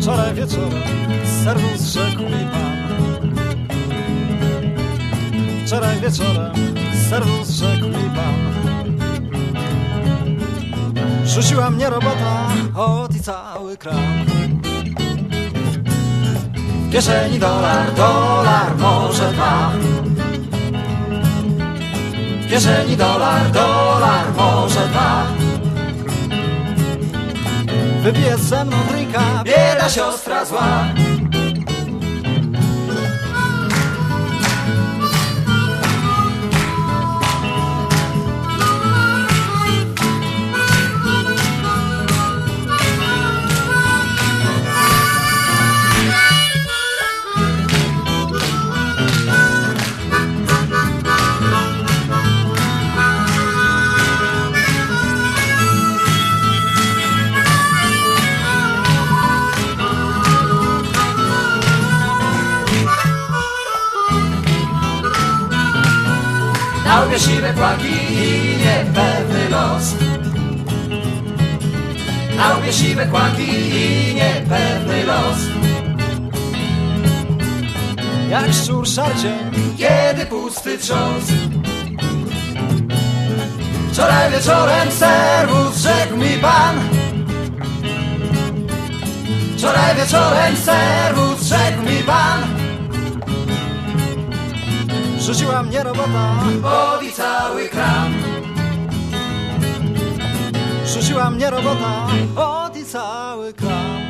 Wczoraj wieczorem serwus rzekł mi pan Wczoraj wieczorem serwus rzekł mi pan Rzuciła mnie robota, od i cały kram. W kieszeni dolar, dolar, może dwa W kieszeni dolar, dolar, Wypije ze mną drinka, bieda siostra zła Łbie siwe płaki i niepewny los. Łbie siwe kłaki i niepewny los. Jak szczur szarcień, kiedy pusty trząs. Wczoraj wieczorem serwus rzekł mi pan. Wczoraj wieczorem serwus rzekł mi pan Rzuciła mnie robota. Pod i cały kram. Rzuciła mnie robota. Pod i cały kram